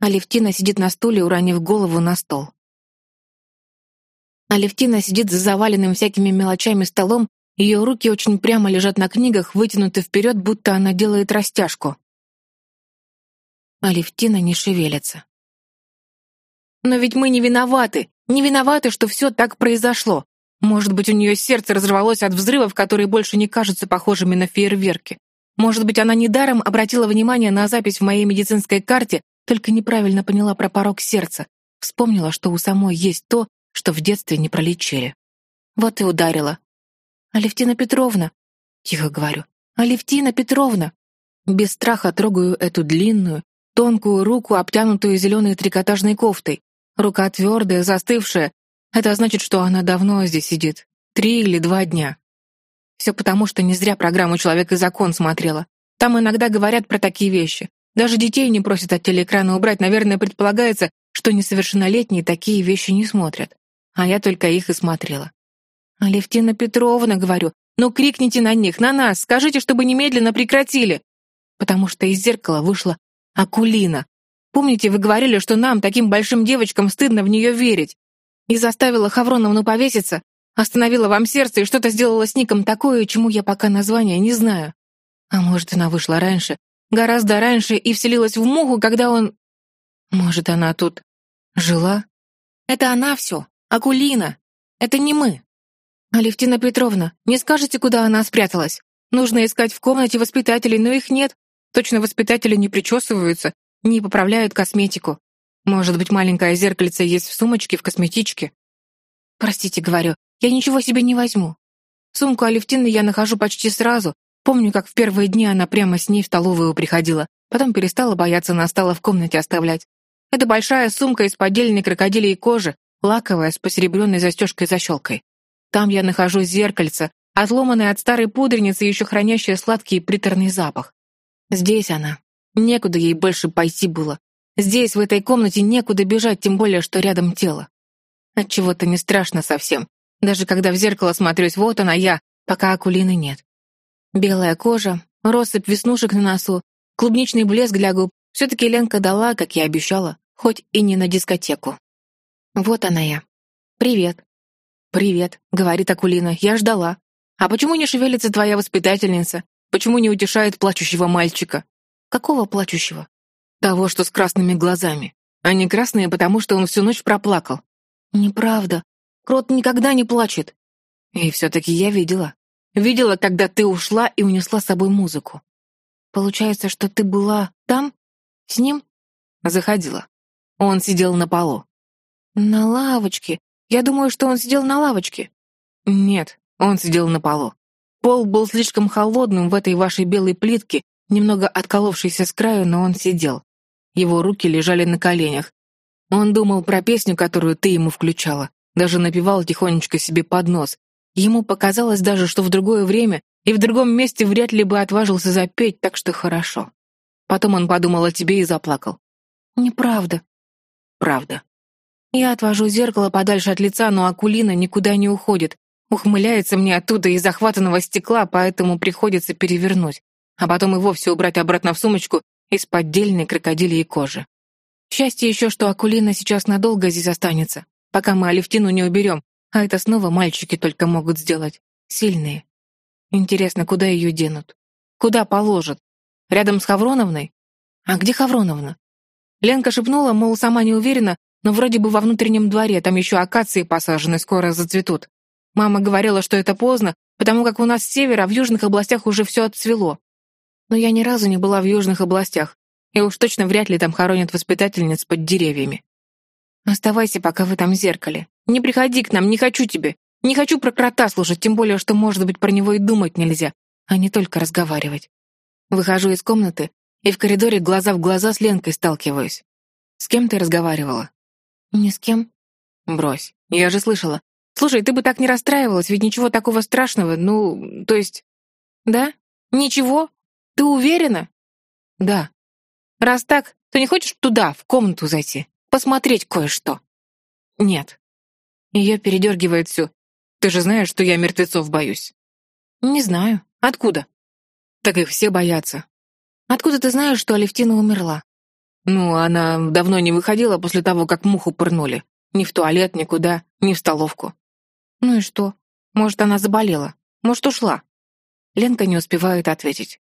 Алевтина сидит на стуле, уронив голову на стол. Алевтина сидит за заваленным всякими мелочами столом, ее руки очень прямо лежат на книгах, вытянуты вперед, будто она делает растяжку. Алевтина не шевелится. «Но ведь мы не виноваты! Не виноваты, что все так произошло! Может быть, у нее сердце разорвалось от взрывов, которые больше не кажутся похожими на фейерверки. Может быть, она недаром обратила внимание на запись в моей медицинской карте, только неправильно поняла про порог сердца, вспомнила, что у самой есть то, что в детстве не пролечили. Вот и ударила. «Алевтина Петровна!» — тихо говорю. «Алевтина Петровна!» Без страха трогаю эту длинную, тонкую руку, обтянутую зеленой трикотажной кофтой. Рука твердая, застывшая. Это значит, что она давно здесь сидит. Три или два дня. Все потому, что не зря программу «Человек и закон» смотрела. Там иногда говорят про такие вещи. Даже детей не просят от телеэкрана убрать. Наверное, предполагается, что несовершеннолетние такие вещи не смотрят. А я только их и смотрела. «Алевтина Петровна, — говорю, — ну крикните на них, на нас, скажите, чтобы немедленно прекратили!» Потому что из зеркала вышла Акулина. Помните, вы говорили, что нам, таким большим девочкам, стыдно в нее верить? И заставила Хавроновну повеситься, остановила вам сердце и что-то сделала с Ником такое, чему я пока название не знаю. А может, она вышла раньше, гораздо раньше и вселилась в муху, когда он... Может, она тут жила? Это она все, Акулина. Это не мы. Алевтина Петровна, не скажете, куда она спряталась? Нужно искать в комнате воспитателей, но их нет. Точно воспитатели не причесываются, не поправляют косметику. Может быть, маленькое зеркальце есть в сумочке, в косметичке? Простите, говорю, я ничего себе не возьму. Сумку Алевтины я нахожу почти сразу, Помню, как в первые дни она прямо с ней в столовую приходила, потом перестала бояться, она стала в комнате оставлять. Это большая сумка из поддельной крокодилей кожи, лаковая, с посеребренной застежкой-защелкой. Там я нахожу зеркальце, отломанное от старой пудреницы, еще хранящее сладкий и приторный запах. Здесь она. Некуда ей больше пойти было. Здесь, в этой комнате, некуда бежать, тем более, что рядом тело. Отчего-то не страшно совсем. Даже когда в зеркало смотрюсь, вот она я, пока Акулины нет. Белая кожа, россыпь веснушек на носу, клубничный блеск для губ. Все-таки Ленка дала, как я обещала, хоть и не на дискотеку. Вот она я. «Привет». «Привет», — говорит Акулина, — «я ждала». «А почему не шевелится твоя воспитательница? Почему не утешает плачущего мальчика?» «Какого плачущего?» «Того, что с красными глазами. А Они красные, потому что он всю ночь проплакал». «Неправда. Крот никогда не плачет». «И все-таки я видела. Видела, когда ты ушла и унесла с собой музыку. Получается, что ты была там? С ним? Заходила. Он сидел на полу. На лавочке. Я думаю, что он сидел на лавочке. Нет, он сидел на полу. Пол был слишком холодным в этой вашей белой плитке, немного отколовшейся с краю, но он сидел. Его руки лежали на коленях. Он думал про песню, которую ты ему включала. Даже напевал тихонечко себе под нос, Ему показалось даже, что в другое время и в другом месте вряд ли бы отважился запеть, так что хорошо. Потом он подумал о тебе и заплакал. «Неправда». «Правда». Я отвожу зеркало подальше от лица, но Акулина никуда не уходит. Ухмыляется мне оттуда из захватанного стекла, поэтому приходится перевернуть, а потом и вовсе убрать обратно в сумочку из поддельной крокодилии кожи. Счастье еще, что Акулина сейчас надолго здесь останется, пока мы Алевтину не уберем, а это снова мальчики только могут сделать. Сильные. Интересно, куда ее денут? Куда положат? Рядом с Хавроновной? А где Хавроновна? Ленка шепнула, мол, сама не уверена, но вроде бы во внутреннем дворе, там еще акации посажены, скоро зацветут. Мама говорила, что это поздно, потому как у нас с севера в южных областях уже все отцвело. Но я ни разу не была в южных областях, и уж точно вряд ли там хоронят воспитательниц под деревьями. Ну, «Оставайся пока в этом зеркале. Не приходи к нам, не хочу тебе. Не хочу про крота слушать, тем более, что, может быть, про него и думать нельзя, а не только разговаривать». Выхожу из комнаты и в коридоре глаза в глаза с Ленкой сталкиваюсь. «С кем ты разговаривала?» «Ни с кем». «Брось, я же слышала. Слушай, ты бы так не расстраивалась, ведь ничего такого страшного, ну, то есть...» «Да? Ничего? Ты уверена?» «Да». «Раз так, то не хочешь туда, в комнату зайти?» посмотреть кое-что». «Нет». Ее передергивает все. «Ты же знаешь, что я мертвецов боюсь». «Не знаю. Откуда?» «Так их все боятся». «Откуда ты знаешь, что Алевтина умерла?» «Ну, она давно не выходила после того, как муху пырнули. Ни в туалет, никуда, ни в столовку». «Ну и что? Может, она заболела? Может, ушла?» Ленка не успевает ответить.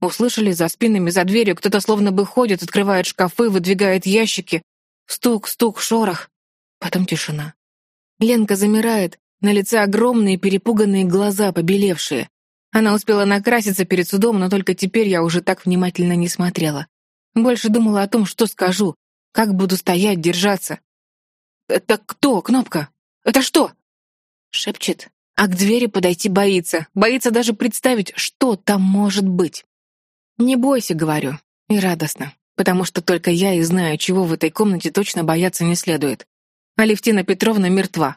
Услышали за спинами, за дверью, кто-то словно бы ходит, открывает шкафы, выдвигает ящики, Стук, стук, шорох. Потом тишина. Ленка замирает, на лице огромные перепуганные глаза, побелевшие. Она успела накраситься перед судом, но только теперь я уже так внимательно не смотрела. Больше думала о том, что скажу, как буду стоять, держаться. «Это кто, Кнопка? Это что?» Шепчет, а к двери подойти боится. Боится даже представить, что там может быть. «Не бойся», — говорю, и радостно потому что только я и знаю, чего в этой комнате точно бояться не следует. Алевтина Петровна мертва.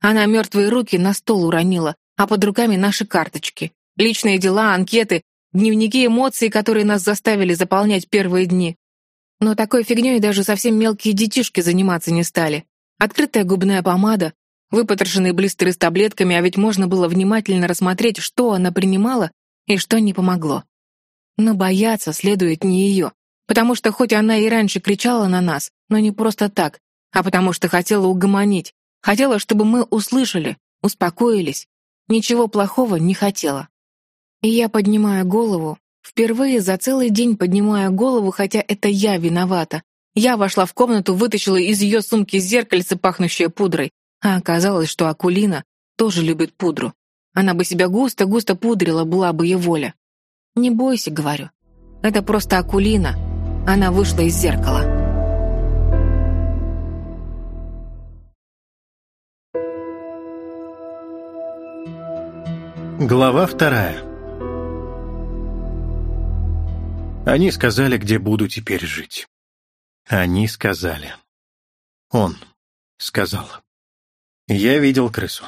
Она мертвые руки на стол уронила, а под руками наши карточки. Личные дела, анкеты, дневники эмоций, которые нас заставили заполнять первые дни. Но такой фигней даже совсем мелкие детишки заниматься не стали. Открытая губная помада, выпотрошенные блистеры с таблетками, а ведь можно было внимательно рассмотреть, что она принимала и что не помогло. Но бояться следует не ее, потому что хоть она и раньше кричала на нас, но не просто так, а потому что хотела угомонить, хотела, чтобы мы услышали, успокоились, ничего плохого не хотела. И я поднимаю голову, впервые за целый день поднимаю голову, хотя это я виновата. Я вошла в комнату, вытащила из ее сумки зеркальце, пахнущее пудрой, а оказалось, что Акулина тоже любит пудру. Она бы себя густо-густо пудрила, была бы ее воля. «Не бойся», — говорю, — «это просто Акулина». Она вышла из зеркала. Глава вторая. Они сказали, где буду теперь жить. Они сказали. Он сказал. Я видел крысу.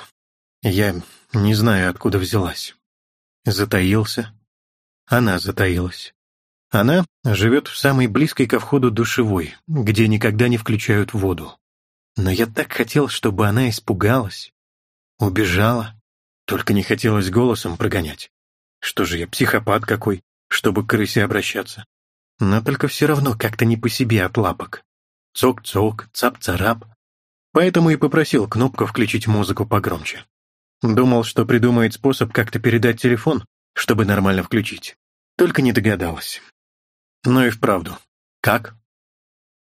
Я не знаю, откуда взялась. Затаился. Она затаилась. Она живет в самой близкой ко входу душевой, где никогда не включают воду. Но я так хотел, чтобы она испугалась, убежала. Только не хотелось голосом прогонять. Что же я, психопат какой, чтобы к крысе обращаться. Но только все равно как-то не по себе от лапок. Цок-цок, цап-царап. Поэтому и попросил кнопку включить музыку погромче. Думал, что придумает способ как-то передать телефон, чтобы нормально включить. Только не догадалась. Но и вправду. Как?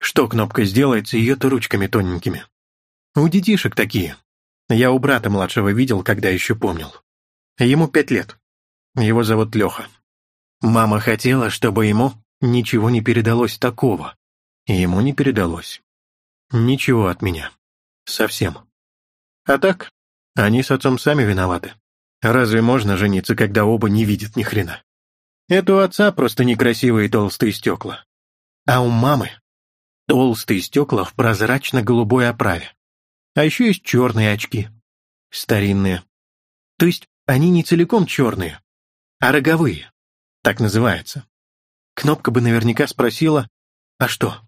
Что кнопкой сделается ее-то ручками тоненькими? У детишек такие. Я у брата младшего видел, когда еще помнил. Ему пять лет. Его зовут Леха. Мама хотела, чтобы ему ничего не передалось такого. И ему не передалось. Ничего от меня. Совсем. А так, они с отцом сами виноваты. Разве можно жениться, когда оба не видят ни хрена? Это у отца просто некрасивые толстые стекла. А у мамы толстые стекла в прозрачно-голубой оправе. А еще есть черные очки. Старинные. То есть они не целиком черные, а роговые. Так называется. Кнопка бы наверняка спросила, а что,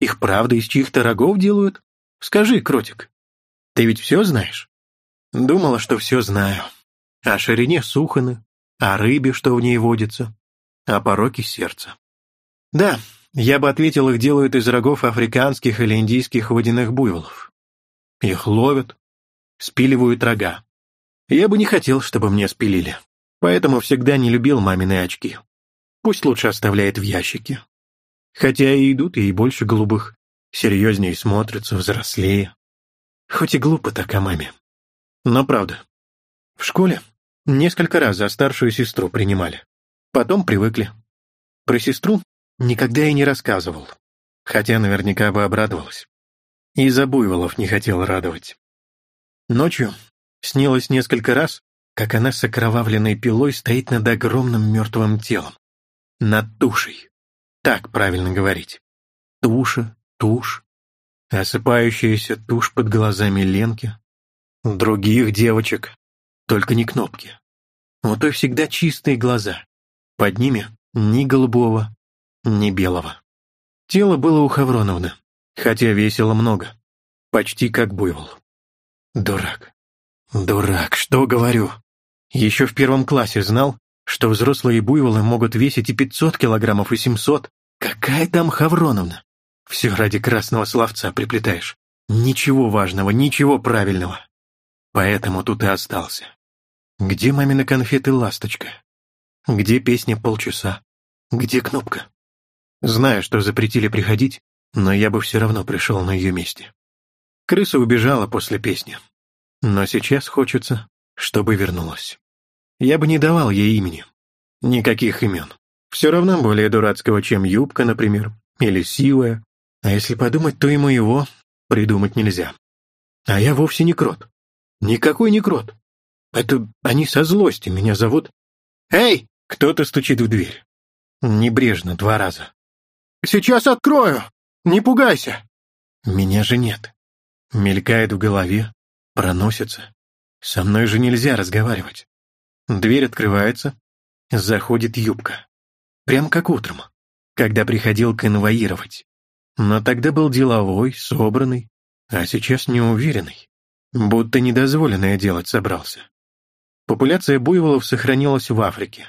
их правда из чьих-то рогов делают? Скажи, кротик, ты ведь все знаешь? Думала, что все знаю. О ширине суханы, о рыбе, что в ней водится, о пороке сердца. Да, я бы ответил, их делают из рогов африканских или индийских водяных буйволов. Их ловят, спиливают рога. Я бы не хотел, чтобы мне спилили, поэтому всегда не любил мамины очки. Пусть лучше оставляет в ящике. Хотя и идут ей больше голубых, серьезнее смотрятся, взрослее. Хоть и глупо так о маме. Но правда. В школе несколько раз за старшую сестру принимали. Потом привыкли. Про сестру никогда и не рассказывал, хотя наверняка бы обрадовалась. И Забуйволов не хотел радовать. Ночью снилось несколько раз, как она с окровавленной пилой стоит над огромным мертвым телом. Над тушей. Так правильно говорить. Туша, тушь. Осыпающаяся тушь под глазами Ленки. Других девочек. Только не кнопки. У той всегда чистые глаза. Под ними ни голубого, ни белого. Тело было у Хавроновны, хотя весило много, почти как буйвол. Дурак. Дурак, что говорю? Еще в первом классе знал, что взрослые буйволы могут весить и 500 килограммов, и 700. Какая там Хавроновна? Все ради красного словца приплетаешь. Ничего важного, ничего правильного. Поэтому тут и остался. Где мамины конфеты-ласточка? Где песня полчаса? Где кнопка? Знаю, что запретили приходить, но я бы все равно пришел на ее месте. Крыса убежала после песни, но сейчас хочется, чтобы вернулась. Я бы не давал ей имени. Никаких имен. Все равно более дурацкого, чем юбка, например, или сивая. А если подумать, то и моего придумать нельзя. А я вовсе не крот. Никакой не крот. Это они со злости меня зовут. «Эй, кто-то стучит в дверь. Небрежно, два раза. «Сейчас открою! Не пугайся!» «Меня же нет!» Мелькает в голове, проносится. «Со мной же нельзя разговаривать!» Дверь открывается, заходит юбка. Прям как утром, когда приходил конвоировать. Но тогда был деловой, собранный, а сейчас неуверенный. Будто недозволенное делать собрался. Популяция буйволов сохранилась в Африке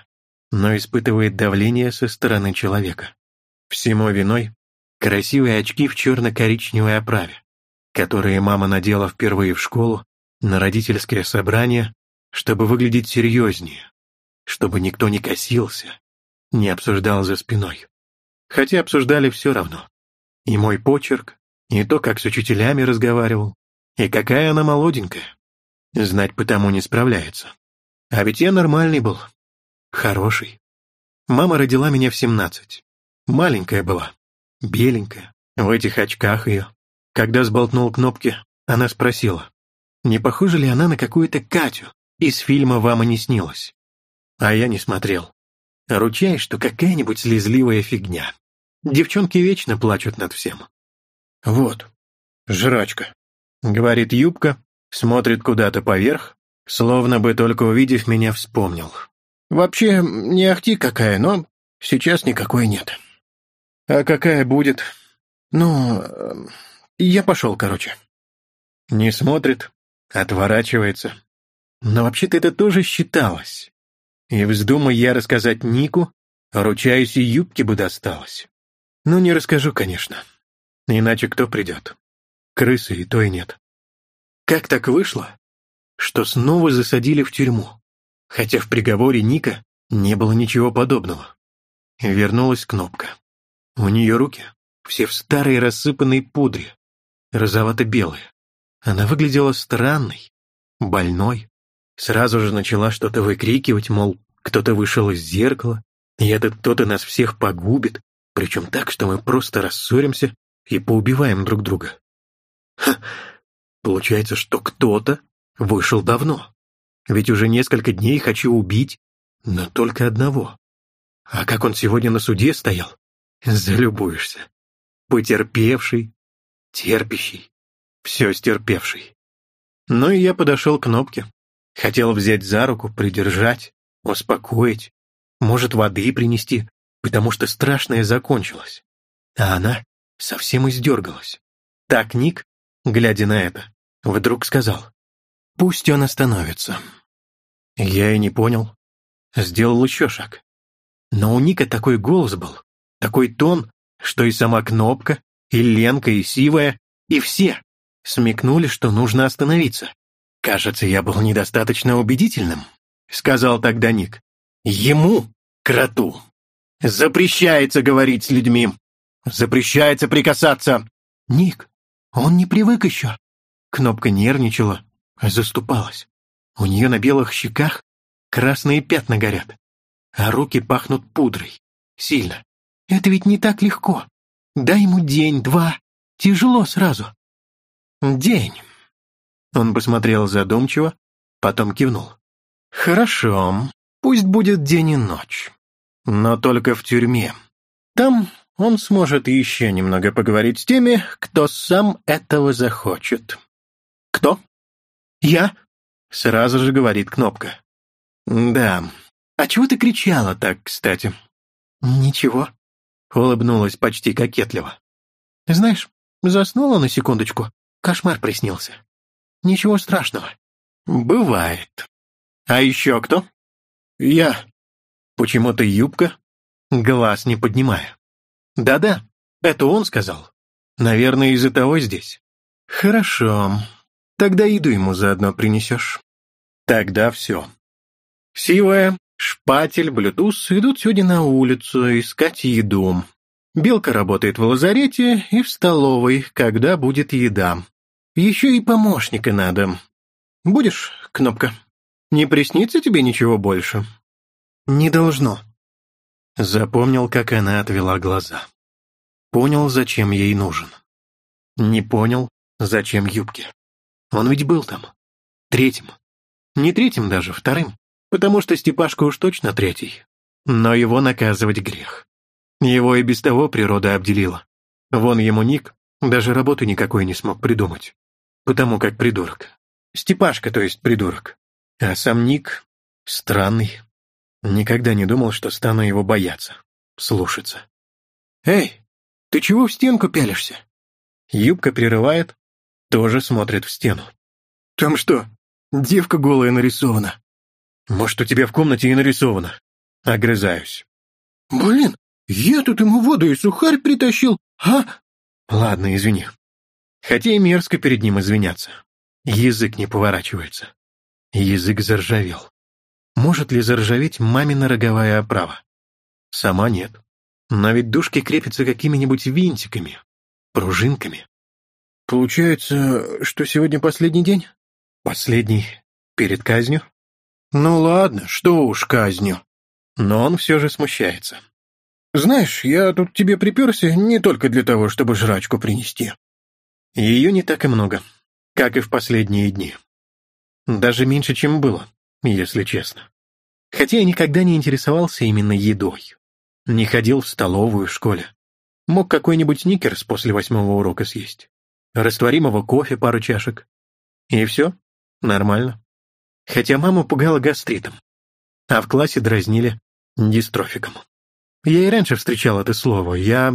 но испытывает давление со стороны человека. Всему виной красивые очки в черно-коричневой оправе, которые мама надела впервые в школу, на родительское собрание, чтобы выглядеть серьезнее, чтобы никто не косился, не обсуждал за спиной. Хотя обсуждали все равно. И мой почерк, и то, как с учителями разговаривал, и какая она молоденькая. Знать потому не справляется. А ведь я нормальный был, Хороший. Мама родила меня в семнадцать. Маленькая была, беленькая, в этих очках ее. Когда сболтнул кнопки, она спросила, не похожа ли она на какую-то Катю из фильма «Вам и не снилось». А я не смотрел. Ручаюсь, что какая-нибудь слезливая фигня. Девчонки вечно плачут над всем. Вот, жрачка, говорит юбка, смотрит куда-то поверх, словно бы только увидев меня вспомнил. Вообще, не ахти какая, но сейчас никакой нет. А какая будет? Ну, я пошел, короче. Не смотрит, отворачивается. Но вообще-то это тоже считалось. И вздумай я рассказать Нику, ручаюсь, и юбки бы досталось. Ну, не расскажу, конечно. Иначе кто придет? Крысы и то и нет. Как так вышло, что снова засадили в тюрьму? хотя в приговоре Ника не было ничего подобного. Вернулась кнопка. У нее руки все в старой рассыпанной пудре, розовато-белые. Она выглядела странной, больной. Сразу же начала что-то выкрикивать, мол, кто-то вышел из зеркала, и этот кто-то нас всех погубит, причем так, что мы просто рассоримся и поубиваем друг друга. Ха, получается, что кто-то вышел давно. Ведь уже несколько дней хочу убить, но только одного. А как он сегодня на суде стоял? Залюбуешься. Потерпевший, терпящий, все стерпевший. Ну и я подошел к кнопке. Хотел взять за руку, придержать, успокоить. Может, воды принести, потому что страшное закончилось. А она совсем издергалась. Так Ник, глядя на это, вдруг сказал. Пусть он остановится». Я и не понял. Сделал еще шаг. Но у Ника такой голос был, такой тон, что и сама Кнопка, и Ленка, и Сивая, и все смекнули, что нужно остановиться. «Кажется, я был недостаточно убедительным», — сказал тогда Ник. «Ему, кроту, запрещается говорить с людьми, запрещается прикасаться». «Ник, он не привык еще». Кнопка нервничала, заступалась. У нее на белых щеках красные пятна горят, а руки пахнут пудрой. Сильно. Это ведь не так легко. Дай ему день-два. Тяжело сразу. День. Он посмотрел задумчиво, потом кивнул. Хорошо, пусть будет день и ночь. Но только в тюрьме. Там он сможет еще немного поговорить с теми, кто сам этого захочет. Кто? «Я?» Сразу же говорит кнопка. «Да. А чего ты кричала так, кстати?» «Ничего», — улыбнулась почти кокетливо. «Знаешь, заснула на секундочку. Кошмар приснился. Ничего страшного». «Бывает. А еще кто?» «Я». «Почему-то юбка?» Глаз не поднимая. «Да-да, это он сказал. Наверное, из-за того здесь». «Хорошо», Тогда еду ему заодно принесешь. Тогда все. Сивая, шпатель, блютуз идут сегодня на улицу искать еду. Белка работает в лазарете и в столовой, когда будет еда. Еще и помощника надо. Будешь, Кнопка? Не приснится тебе ничего больше? Не должно. Запомнил, как она отвела глаза. Понял, зачем ей нужен. Не понял, зачем юбки. Он ведь был там. Третьим. Не третьим даже, вторым. Потому что Степашка уж точно третий. Но его наказывать грех. Его и без того природа обделила. Вон ему ник, даже работы никакой не смог придумать. Потому как придурок. Степашка, то есть придурок. А сам ник странный. Никогда не думал, что стану его бояться, слушаться. «Эй, ты чего в стенку пялишься?» Юбка прерывает, тоже смотрит в стену. «Там что, девка голая нарисована?» «Может, у тебя в комнате и нарисована?» Огрызаюсь. «Блин, я тут ему воду и сухарь притащил, а?» «Ладно, извини. Хотя и мерзко перед ним извиняться. Язык не поворачивается. Язык заржавел. Может ли заржаветь мамина роговая оправа? Сама нет. Но ведь дужки крепятся какими-нибудь винтиками, пружинками. Получается, что сегодня последний день? Последний. Перед казнью? Ну ладно, что уж казнью. Но он все же смущается. Знаешь, я тут тебе приперся не только для того, чтобы жрачку принести. Ее не так и много, как и в последние дни. Даже меньше, чем было, если честно. Хотя я никогда не интересовался именно едой. Не ходил в столовую в школе. Мог какой-нибудь никерс после восьмого урока съесть. Растворимого кофе пару чашек. И все? Нормально. Хотя мама пугала гастритом, а в классе дразнили дистрофиком. Я и раньше встречал это слово. Я...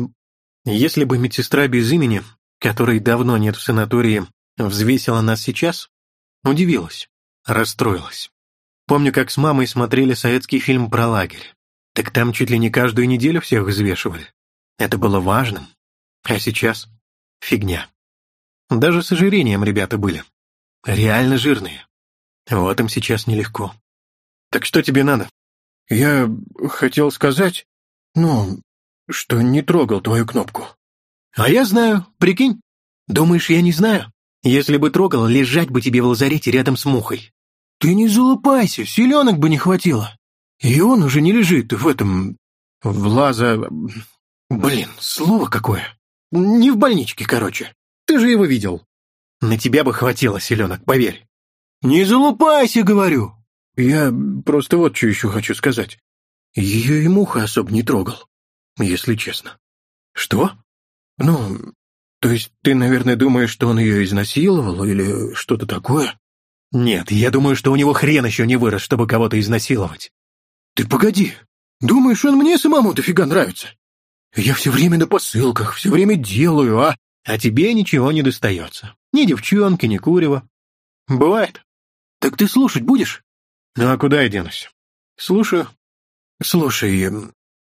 Если бы медсестра без имени, которой давно нет в санатории, взвесила нас сейчас, удивилась, расстроилась. Помню, как с мамой смотрели советский фильм про лагерь. Так там чуть ли не каждую неделю всех взвешивали. Это было важным. А сейчас — фигня. Даже с ожирением ребята были. Реально жирные. Вот им сейчас нелегко. Так что тебе надо? Я хотел сказать, ну, что не трогал твою кнопку. А я знаю, прикинь. Думаешь, я не знаю? Если бы трогал, лежать бы тебе в лазарете рядом с мухой. Ты не залупайся, селенок бы не хватило. И он уже не лежит в этом... в лаза... Блин, слово какое. Не в больничке, короче. Ты же его видел. На тебя бы хватило селенок, поверь. Не залупайся, говорю. Я просто вот что еще хочу сказать. Ее и муха особо не трогал, если честно. Что? Ну, то есть ты, наверное, думаешь, что он ее изнасиловал или что-то такое? Нет, я думаю, что у него хрен еще не вырос, чтобы кого-то изнасиловать. Ты погоди, думаешь, он мне самому дофига нравится? Я все время на посылках, все время делаю, а? а тебе ничего не достается. Ни девчонки, ни курева. Бывает. Так ты слушать будешь? Ну а куда я денусь? Слушаю. Слушай,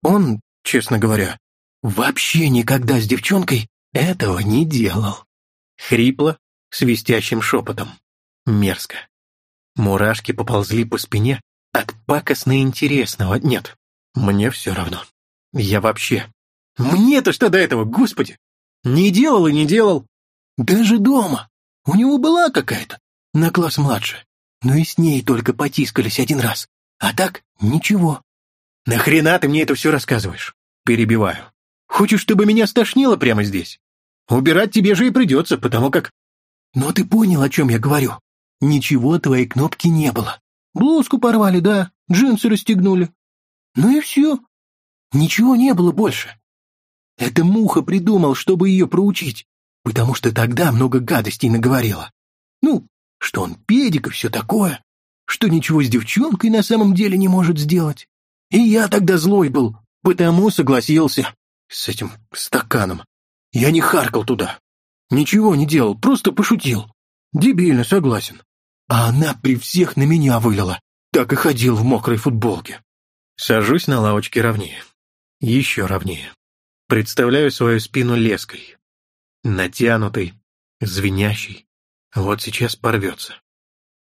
он, честно говоря, вообще никогда с девчонкой этого не делал. Хрипло, свистящим шепотом. Мерзко. Мурашки поползли по спине от пакостно интересного. Нет, мне все равно. Я вообще... Мне-то что до этого, господи! Не делал и не делал. Даже дома. У него была какая-то, на класс младше. Но и с ней только потискались один раз. А так ничего. «Нахрена ты мне это все рассказываешь?» Перебиваю. «Хочешь, чтобы меня стошнило прямо здесь? Убирать тебе же и придется, потому как...» «Но ты понял, о чем я говорю. Ничего твоей кнопки не было. Блузку порвали, да, джинсы расстегнули. Ну и все. Ничего не было больше. Эта муха придумал, чтобы ее проучить, потому что тогда много гадостей наговорила. Ну, что он педик и все такое, что ничего с девчонкой на самом деле не может сделать. И я тогда злой был, потому согласился с этим стаканом. Я не харкал туда, ничего не делал, просто пошутил. Дебильно, согласен. А она при всех на меня вылила, так и ходил в мокрой футболке. Сажусь на лавочке ровнее. Еще ровнее. Представляю свою спину леской, натянутой, звенящей. Вот сейчас порвется.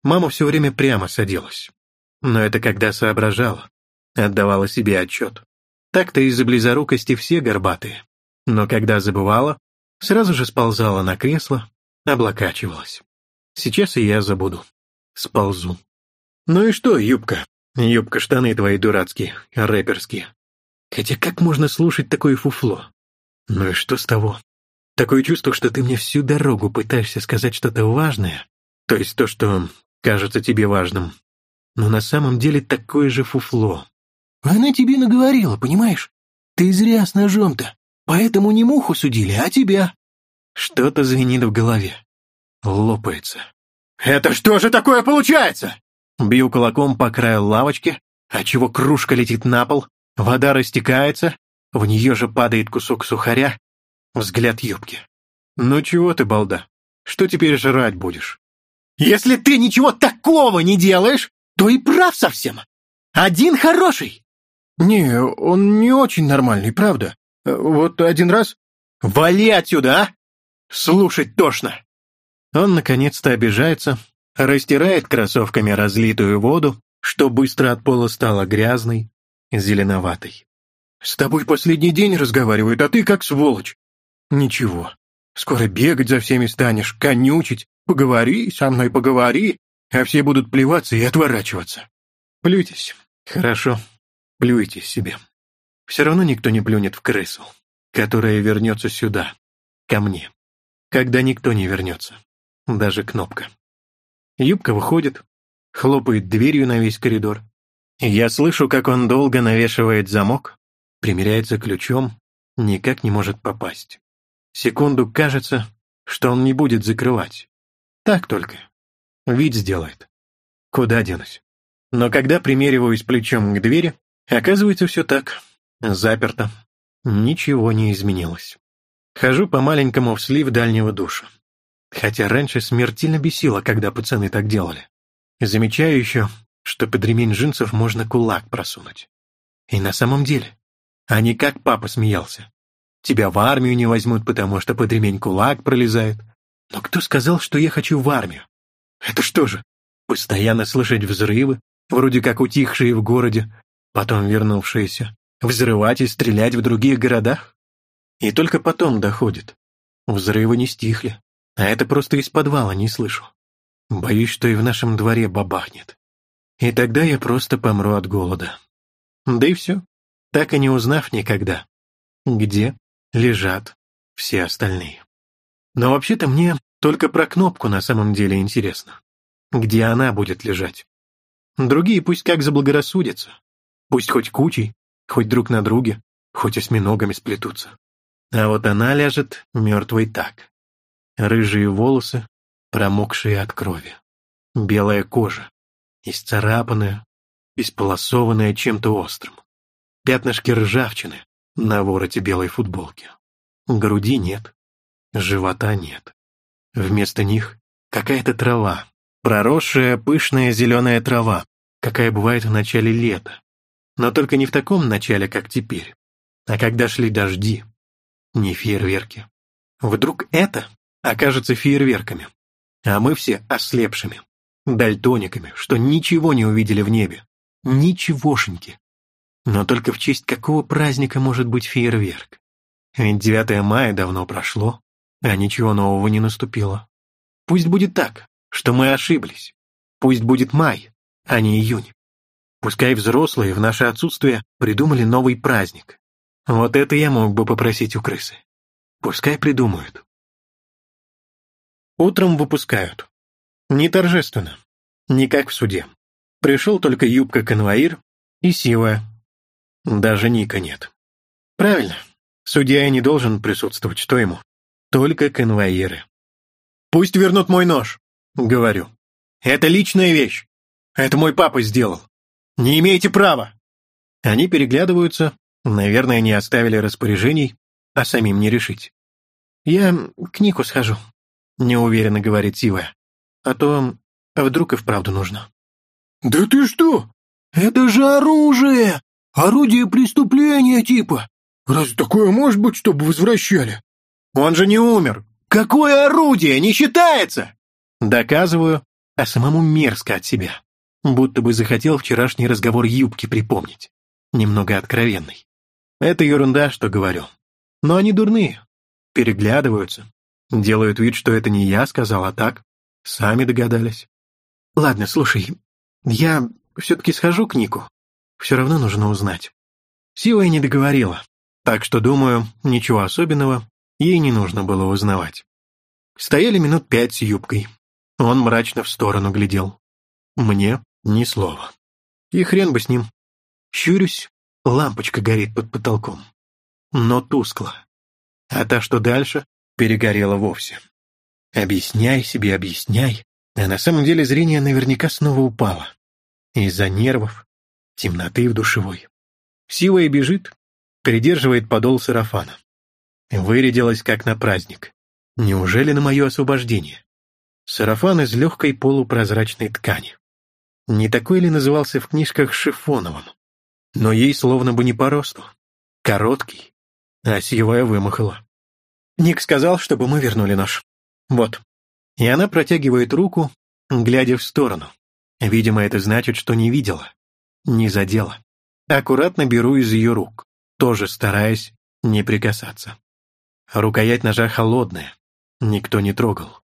Мама все время прямо садилась. Но это когда соображала, отдавала себе отчет. Так-то из-за близорукости все горбатые. Но когда забывала, сразу же сползала на кресло, облокачивалась. Сейчас и я забуду. Сползу. Ну и что, юбка? Юбка-штаны твои дурацкие, рэперские. Хотя как можно слушать такое фуфло? Ну и что с того? Такое чувство, что ты мне всю дорогу пытаешься сказать что-то важное, то есть то, что кажется тебе важным, но на самом деле такое же фуфло. Она тебе наговорила, понимаешь? Ты зря с ножом-то, поэтому не муху судили, а тебя. Что-то звенит в голове. Лопается. «Это что же такое получается?» Бью кулаком по краю лавочки, отчего кружка летит на пол, Вода растекается, в нее же падает кусок сухаря. Взгляд юбки. «Ну чего ты, балда? Что теперь жрать будешь?» «Если ты ничего такого не делаешь, то и прав совсем. Один хороший!» «Не, он не очень нормальный, правда. Вот один раз...» «Вали отсюда, а! Слушать тошно!» Он наконец-то обижается, растирает кроссовками разлитую воду, что быстро от пола стало грязной, зеленоватый. «С тобой последний день разговаривают, а ты как сволочь!» «Ничего, скоро бегать за всеми станешь, конючить, поговори, со мной поговори, а все будут плеваться и отворачиваться. Плюйтесь, хорошо, плюйте себе. Все равно никто не плюнет в крысу, которая вернется сюда, ко мне, когда никто не вернется, даже кнопка». Юбка выходит, хлопает дверью на весь коридор, я слышу, как он долго навешивает замок, примеряется ключом, никак не может попасть. Секунду кажется, что он не будет закрывать. Так только. Вид сделает. Куда денусь? Но когда примериваюсь плечом к двери, оказывается все так. Заперто. Ничего не изменилось. Хожу по маленькому в слив дальнего душа. Хотя раньше смертельно бесило, когда пацаны так делали. Замечаю еще, что под ремень джинсов можно кулак просунуть. И на самом деле, а не как папа смеялся. Тебя в армию не возьмут, потому что под ремень кулак пролезает. Но кто сказал, что я хочу в армию? Это что же, постоянно слышать взрывы, вроде как утихшие в городе, потом вернувшиеся, взрывать и стрелять в других городах? И только потом доходит. Взрывы не стихли, а это просто из подвала не слышу. Боюсь, что и в нашем дворе бабахнет. И тогда я просто помру от голода. Да и все. Так и не узнав никогда, где лежат все остальные. Но вообще-то мне только про кнопку на самом деле интересно. Где она будет лежать? Другие пусть как заблагорассудятся. Пусть хоть кучей, хоть друг на друге, хоть осьминогами сплетутся. А вот она ляжет мертвой так. Рыжие волосы, промокшие от крови. Белая кожа, исцарапанная, исполосованная чем-то острым. Пятнышки ржавчины на вороте белой футболки. Груди нет, живота нет. Вместо них какая-то трава, проросшая пышная зеленая трава, какая бывает в начале лета. Но только не в таком начале, как теперь, а когда шли дожди, не фейерверки. Вдруг это окажется фейерверками, а мы все ослепшими дальтониками, что ничего не увидели в небе. Ничегошеньки. Но только в честь какого праздника может быть фейерверк? Ведь 9 мая давно прошло, а ничего нового не наступило. Пусть будет так, что мы ошиблись. Пусть будет май, а не июнь. Пускай взрослые в наше отсутствие придумали новый праздник. Вот это я мог бы попросить у крысы. Пускай придумают. Утром выпускают. Не торжественно, не как в суде. Пришел только юбка-конвоир и сила. Даже Ника нет. Правильно, судья не должен присутствовать, что ему? Только конвоиры. «Пусть вернут мой нож», — говорю. «Это личная вещь. Это мой папа сделал. Не имеете права». Они переглядываются, наверное, не оставили распоряжений, а самим не решить. «Я к Нику схожу», — неуверенно говорит Сива а то а вдруг и вправду нужно». «Да ты что? Это же оружие! Орудие преступления типа! Разве такое может быть, чтобы возвращали?» «Он же не умер! Какое орудие? Не считается!» Доказываю, а самому мерзко от себя. Будто бы захотел вчерашний разговор юбки припомнить. Немного откровенный. Это ерунда, что говорю. Но они дурные. Переглядываются. Делают вид, что это не я сказал, а так. Сами догадались. Ладно, слушай, я все-таки схожу к Нику. Все равно нужно узнать. Сила и не договорила, так что, думаю, ничего особенного ей не нужно было узнавать. Стояли минут пять с юбкой. Он мрачно в сторону глядел. Мне ни слова. И хрен бы с ним. Щурюсь, лампочка горит под потолком. Но тускло. А та, что дальше, перегорела вовсе. Объясняй себе, объясняй. А на самом деле зрение наверняка снова упало. Из-за нервов, темноты в душевой. Сила и бежит, придерживает подол сарафана. Вырядилась, как на праздник. Неужели на мое освобождение? Сарафан из легкой полупрозрачной ткани. Не такой ли назывался в книжках шифоновым? Но ей словно бы не по росту. Короткий. А сивая вымахала. Ник сказал, чтобы мы вернули наш. Вот. И она протягивает руку, глядя в сторону. Видимо, это значит, что не видела. Не задела. Аккуратно беру из ее рук, тоже стараясь не прикасаться. Рукоять ножа холодная. Никто не трогал.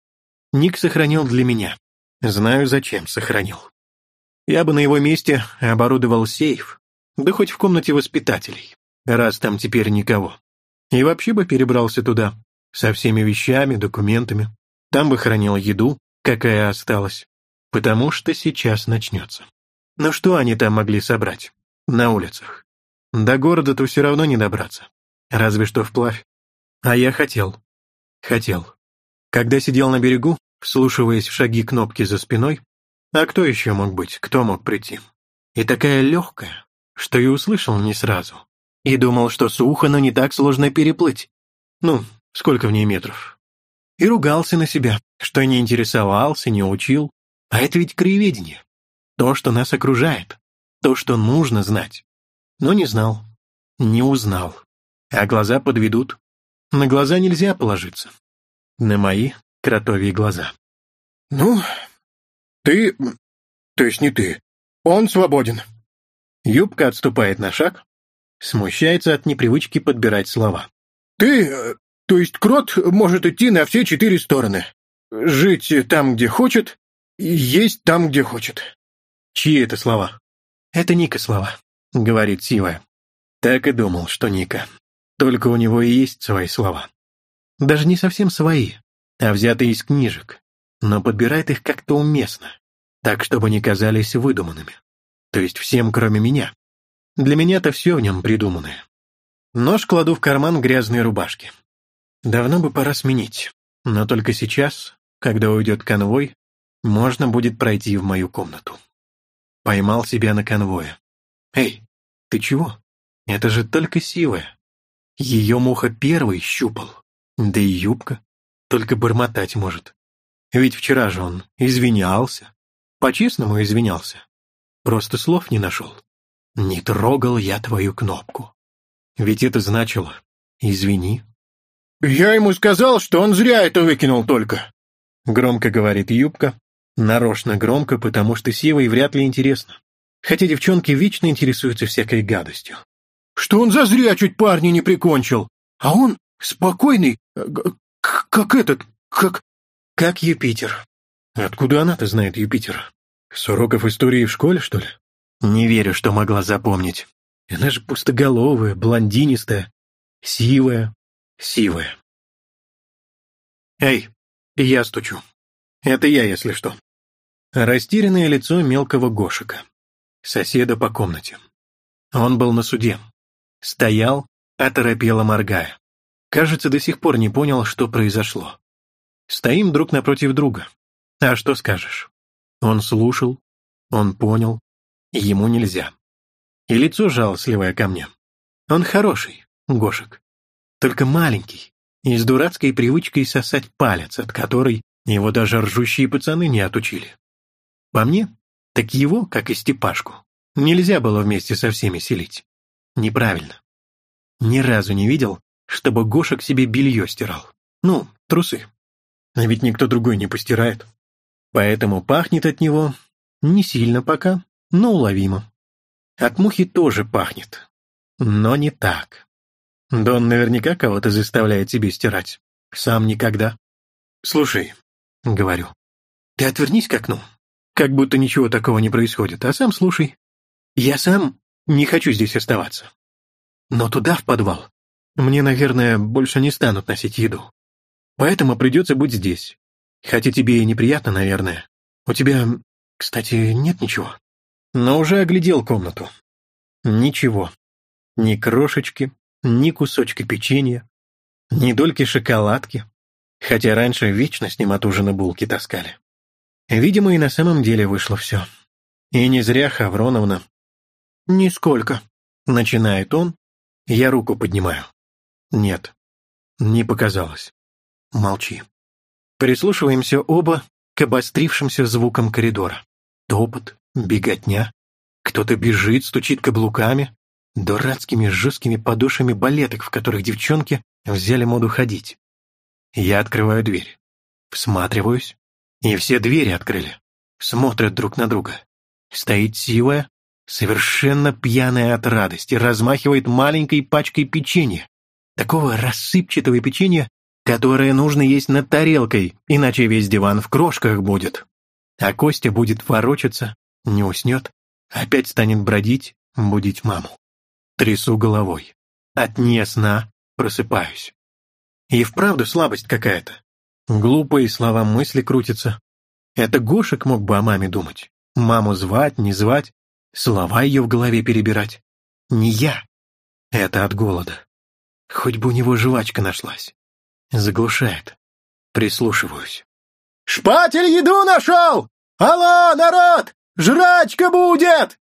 Ник сохранил для меня. Знаю, зачем сохранил. Я бы на его месте оборудовал сейф, да хоть в комнате воспитателей, раз там теперь никого. И вообще бы перебрался туда, со всеми вещами, документами. Там бы хранил еду, какая осталась. Потому что сейчас начнется. Но что они там могли собрать? На улицах. До города-то все равно не добраться. Разве что вплавь. А я хотел. Хотел. Когда сидел на берегу, вслушиваясь в шаги кнопки за спиной, а кто еще мог быть, кто мог прийти? И такая легкая, что и услышал не сразу. И думал, что сухо, но не так сложно переплыть. Ну, сколько в ней метров. И ругался на себя, что не интересовался, не учил. А это ведь краеведение. То, что нас окружает. То, что нужно знать. Но не знал. Не узнал. А глаза подведут. На глаза нельзя положиться. На мои кротовьи глаза. «Ну, ты... то есть не ты. Он свободен». Юбка отступает на шаг, смущается от непривычки подбирать слова. «Ты... То есть крот может идти на все четыре стороны. Жить там, где хочет, и есть там, где хочет. Чьи это слова? Это Ника слова, говорит Сива. Так и думал, что Ника. Только у него и есть свои слова. Даже не совсем свои, а взятые из книжек, но подбирает их как-то уместно, так, чтобы не казались выдуманными. То есть всем, кроме меня. Для меня-то все в нем придуманное. Нож кладу в карман грязной рубашки. Давно бы пора сменить, но только сейчас, когда уйдет конвой, можно будет пройти в мою комнату. Поймал себя на конвое. «Эй, ты чего? Это же только сивая!» Ее муха первый щупал, да и юбка. Только бормотать может. Ведь вчера же он извинялся. По-честному извинялся. Просто слов не нашел. «Не трогал я твою кнопку». Ведь это значило «извини, «Я ему сказал, что он зря это выкинул только!» Громко говорит Юбка, нарочно громко, потому что Сивой вряд ли интересно. Хотя девчонки вечно интересуются всякой гадостью. «Что он зазря чуть парня не прикончил! А он спокойный, э, как этот, как...» «Как Юпитер». «Откуда она-то знает Юпитер? С уроков истории в школе, что ли?» «Не верю, что могла запомнить. Она же пустоголовая, блондинистая, сивая, силы. «Эй, я стучу. Это я, если что». Растерянное лицо мелкого Гошика, соседа по комнате. Он был на суде. Стоял, оторопело моргая. Кажется, до сих пор не понял, что произошло. Стоим друг напротив друга. А что скажешь? Он слушал, он понял, ему нельзя. И лицо жалостливое ко мне. Он хороший, Гошек только маленький, и с дурацкой привычкой сосать палец, от которой его даже ржущие пацаны не отучили. По мне, так его, как и Степашку, нельзя было вместе со всеми селить. Неправильно. Ни разу не видел, чтобы Гоша к себе белье стирал. Ну, трусы. А ведь никто другой не постирает. Поэтому пахнет от него не сильно пока, но уловимо. От мухи тоже пахнет. Но не так. Да он наверняка кого-то заставляет тебе стирать. Сам никогда. Слушай, — говорю, — ты отвернись к окну. Как будто ничего такого не происходит, а сам слушай. Я сам не хочу здесь оставаться. Но туда, в подвал, мне, наверное, больше не станут носить еду. Поэтому придется быть здесь. Хотя тебе и неприятно, наверное. У тебя, кстати, нет ничего. Но уже оглядел комнату. Ничего. Ни крошечки, ни кусочка печенья, ни дольки шоколадки, хотя раньше вечно с ним от ужина булки таскали. Видимо, и на самом деле вышло все. И не зря, Хавроновна. «Нисколько», — начинает он, я руку поднимаю. «Нет, не показалось. Молчи». Прислушиваемся оба к обострившимся звукам коридора. Топот, беготня. Кто-то бежит, стучит каблуками дурацкими жесткими подушами балеток, в которых девчонки взяли моду ходить. Я открываю дверь. Всматриваюсь. И все двери открыли. Смотрят друг на друга. Стоит Сивая, совершенно пьяная от радости, размахивает маленькой пачкой печенья. Такого рассыпчатого печенья, которое нужно есть над тарелкой, иначе весь диван в крошках будет. А Костя будет ворочаться, не уснет, опять станет бродить, будить маму. Трясу головой. От несна просыпаюсь. И вправду слабость какая-то. Глупые слова мысли крутятся. Это Гошек мог бы о маме думать. Маму звать, не звать, слова ее в голове перебирать. Не я. Это от голода. Хоть бы у него жвачка нашлась. Заглушает. Прислушиваюсь. «Шпатель еду нашел! Алло, народ! Жрачка будет!»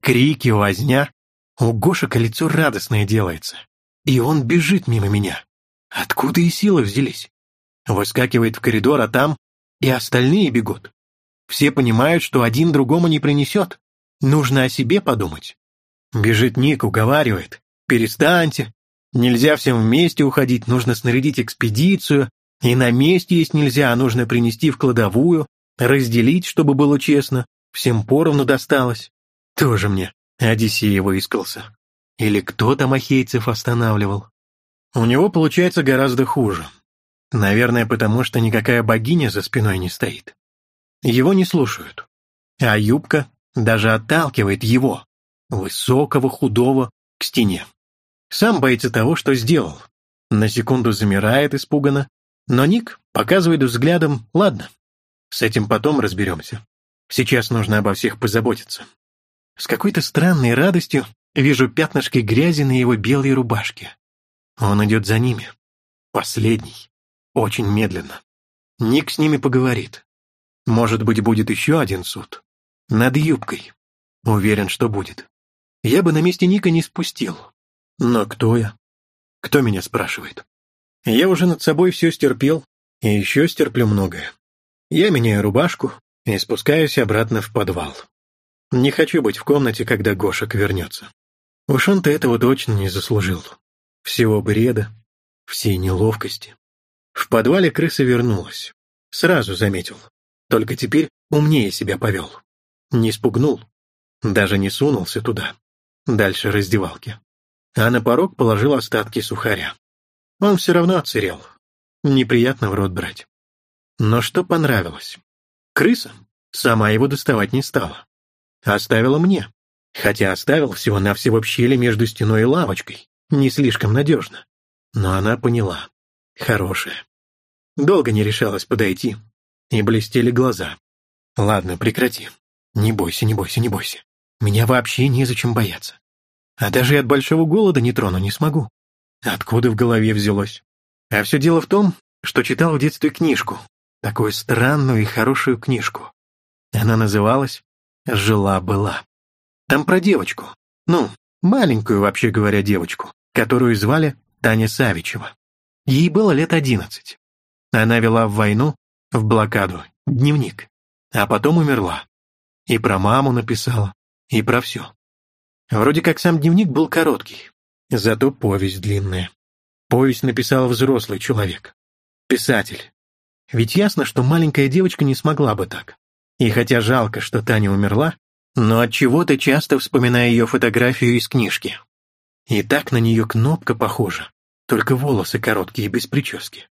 Крики, возня, Ого к лицу радостное делается. И он бежит мимо меня. Откуда и силы взялись? Выскакивает в коридор, а там и остальные бегут. Все понимают, что один другому не принесет. Нужно о себе подумать. Бежит Ник, уговаривает. Перестаньте. Нельзя всем вместе уходить, нужно снарядить экспедицию. И на месте есть нельзя, а нужно принести в кладовую, разделить, чтобы было честно. Всем поровну досталось. Тоже мне. Одиссеева искался. Или кто-то ахейцев останавливал? У него получается гораздо хуже. Наверное, потому что никакая богиня за спиной не стоит. Его не слушают. А юбка даже отталкивает его, высокого, худого, к стене. Сам боится того, что сделал. На секунду замирает испуганно, но Ник показывает взглядом «Ладно, с этим потом разберемся. Сейчас нужно обо всех позаботиться». С какой-то странной радостью вижу пятнышки грязи на его белой рубашке. Он идет за ними. Последний. Очень медленно. Ник с ними поговорит. Может быть, будет еще один суд. Над юбкой. Уверен, что будет. Я бы на месте Ника не спустил. Но кто я? Кто меня спрашивает? Я уже над собой все стерпел, и еще стерплю многое. Я меняю рубашку и спускаюсь обратно в подвал. Не хочу быть в комнате, когда Гошек вернется. Уж он-то этого точно не заслужил. Всего бреда, всей неловкости. В подвале крыса вернулась. Сразу заметил. Только теперь умнее себя повел. Не спугнул. Даже не сунулся туда. Дальше раздевалки. А на порог положил остатки сухаря. Он все равно отсырел. Неприятно в рот брать. Но что понравилось? Крыса сама его доставать не стала оставила мне. Хотя оставил всего-навсего в щели между стеной и лавочкой. Не слишком надежно. Но она поняла. Хорошая. Долго не решалась подойти. И блестели глаза. Ладно, прекрати. Не бойся, не бойся, не бойся. Меня вообще незачем бояться. А даже от большого голода не трону не смогу. Откуда в голове взялось? А все дело в том, что читал в детстве книжку. Такую странную и хорошую книжку. Она называлась Жила-была. Там про девочку. Ну, маленькую, вообще говоря, девочку, которую звали Таня Савичева. Ей было лет одиннадцать. Она вела в войну, в блокаду, дневник. А потом умерла. И про маму написала, и про все. Вроде как сам дневник был короткий, зато повесть длинная. Повесть написал взрослый человек, писатель. Ведь ясно, что маленькая девочка не смогла бы так. И хотя жалко, что Таня умерла, но от чего то часто вспоминая ее фотографию из книжки. И так на нее кнопка похожа, только волосы короткие, и без прически.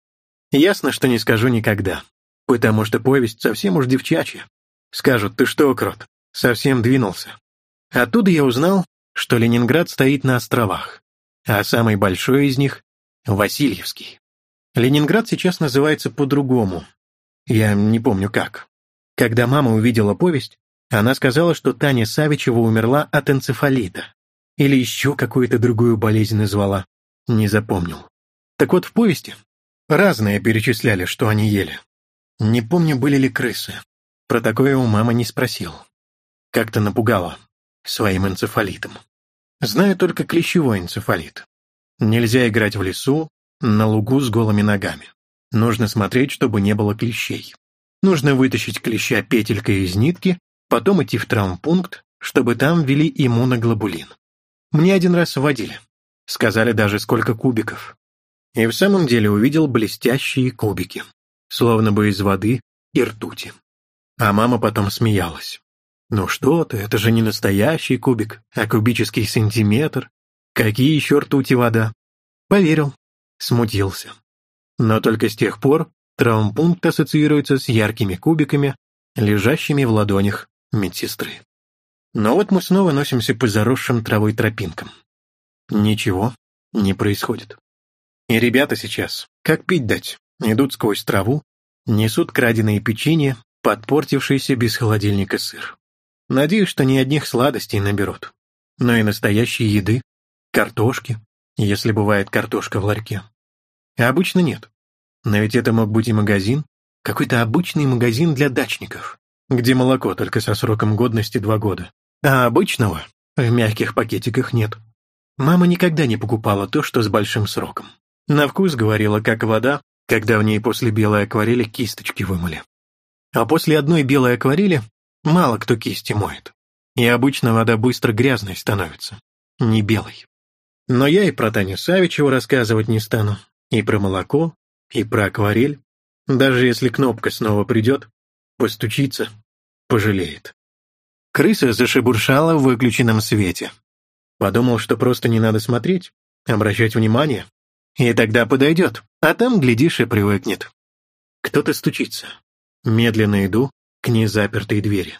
Ясно, что не скажу никогда, потому что повесть совсем уж девчачья. Скажут, ты что, крот, совсем двинулся. Оттуда я узнал, что Ленинград стоит на островах, а самый большой из них — Васильевский. Ленинград сейчас называется по-другому. Я не помню как. Когда мама увидела повесть, она сказала, что Таня Савичева умерла от энцефалита. Или еще какую-то другую болезнь назвала. Не запомнил. Так вот, в повести разные перечисляли, что они ели. Не помню, были ли крысы. Про такое у мамы не спросил. Как-то напугала своим энцефалитом. Знаю только клещевой энцефалит. Нельзя играть в лесу, на лугу с голыми ногами. Нужно смотреть, чтобы не было клещей. Нужно вытащить клеща петелькой из нитки, потом идти в травмпункт, чтобы там ввели иммуноглобулин. Мне один раз вводили. Сказали даже, сколько кубиков. И в самом деле увидел блестящие кубики, словно бы из воды и ртути. А мама потом смеялась. «Ну что ты, это же не настоящий кубик, а кубический сантиметр. Какие еще ртути вода?» Поверил, смутился. Но только с тех пор Травмпункт ассоциируется с яркими кубиками, лежащими в ладонях медсестры. Но вот мы снова носимся по заросшим травой тропинкам. Ничего не происходит. И ребята сейчас, как пить дать, идут сквозь траву, несут краденые печенье, подпортившийся без холодильника сыр. Надеюсь, что ни одних сладостей наберут, но и настоящей еды, картошки, если бывает картошка в ларьке. Обычно нет. Но ведь это мог быть и магазин. Какой-то обычный магазин для дачников, где молоко только со сроком годности два года. А обычного в мягких пакетиках нет. Мама никогда не покупала то, что с большим сроком. На вкус говорила, как вода, когда в ней после белой акварели кисточки вымыли. А после одной белой акварели мало кто кисти моет. И обычно вода быстро грязной становится, не белой. Но я и про Таню Савичеву рассказывать не стану, и про молоко, и про акварель, даже если кнопка снова придет, постучится, пожалеет. Крыса зашебуршала в выключенном свете. Подумал, что просто не надо смотреть, обращать внимание. И тогда подойдет, а там, глядишь, и привыкнет. Кто-то стучится. Медленно иду к незапертой двери.